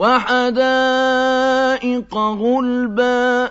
وحدائق غلبا